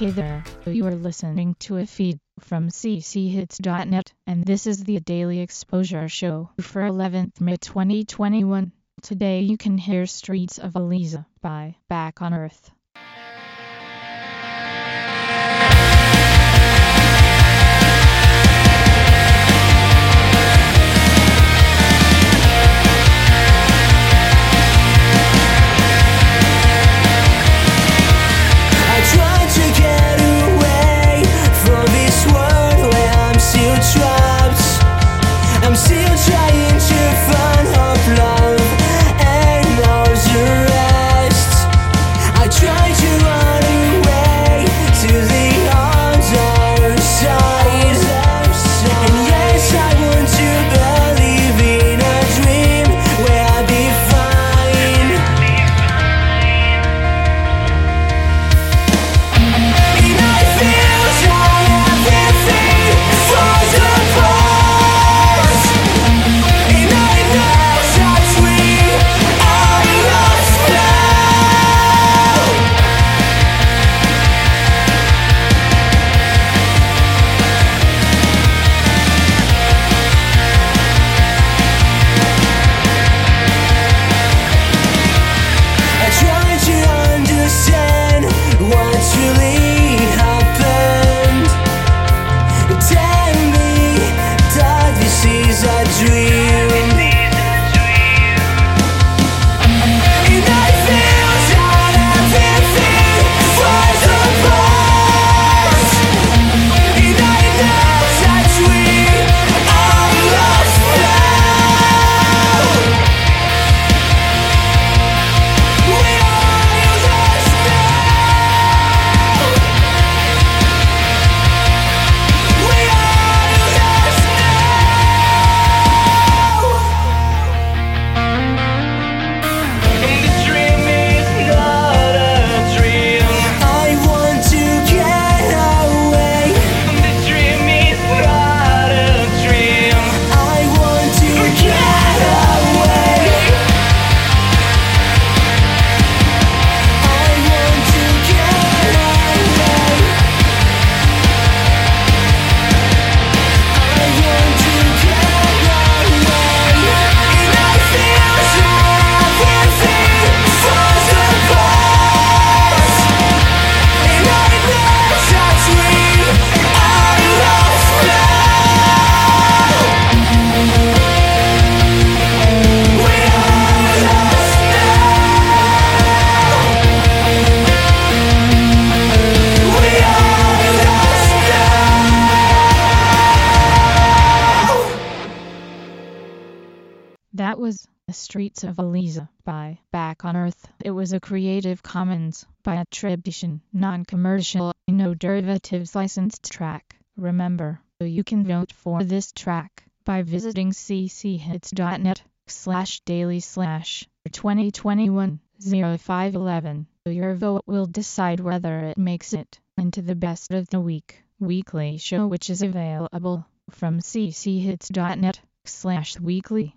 Hey there, you are listening to a feed from cchits.net, and this is the Daily Exposure Show for 11th May 2021. Today you can hear Streets of Eliza by Back on Earth. To run That was The Streets of Eliza by Back on Earth. It was a Creative Commons by attribution, non-commercial, no derivatives licensed track. Remember, you can vote for this track by visiting cchits.net slash daily slash 2021 0511. Your vote will decide whether it makes it into the best of the week weekly show which is available from cchits.net slash weekly.